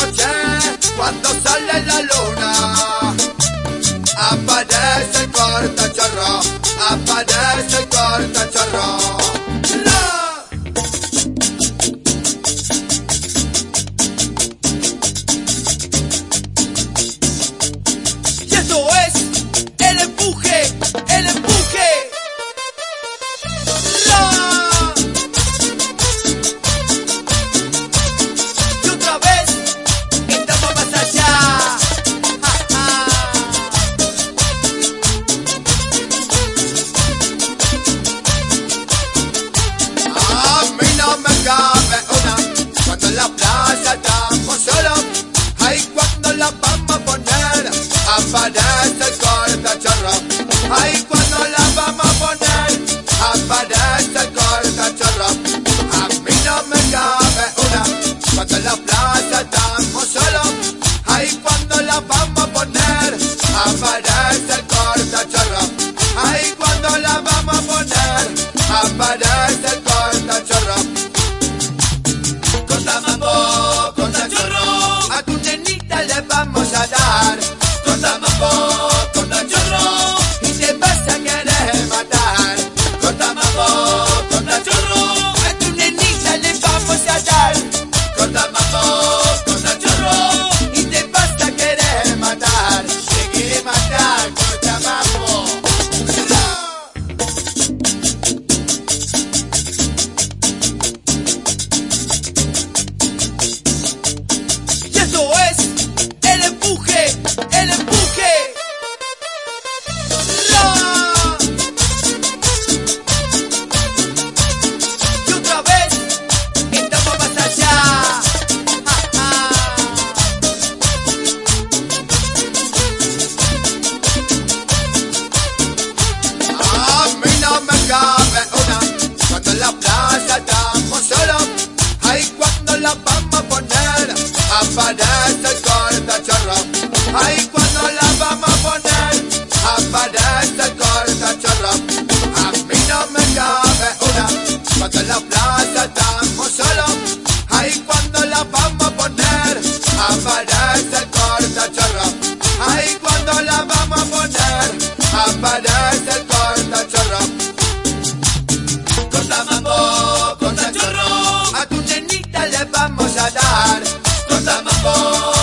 noche, cuando sale la luna, aparece el cortachorro, aparece el cortachorro. Badass, has got a genre. I Esto es aparece el cortachorro. Ahí cuando la vamos a poner, aparece el cortachorro. A mí no me cabe una, cuando en la plaza estamos solos. Ahí cuando la vamos a poner, aparece el cortachorro. Ahí cuando la vamos a poner, aparece el cortachorro. Corta mambo, cortachorro, a tu nenita le vamos a dar. Con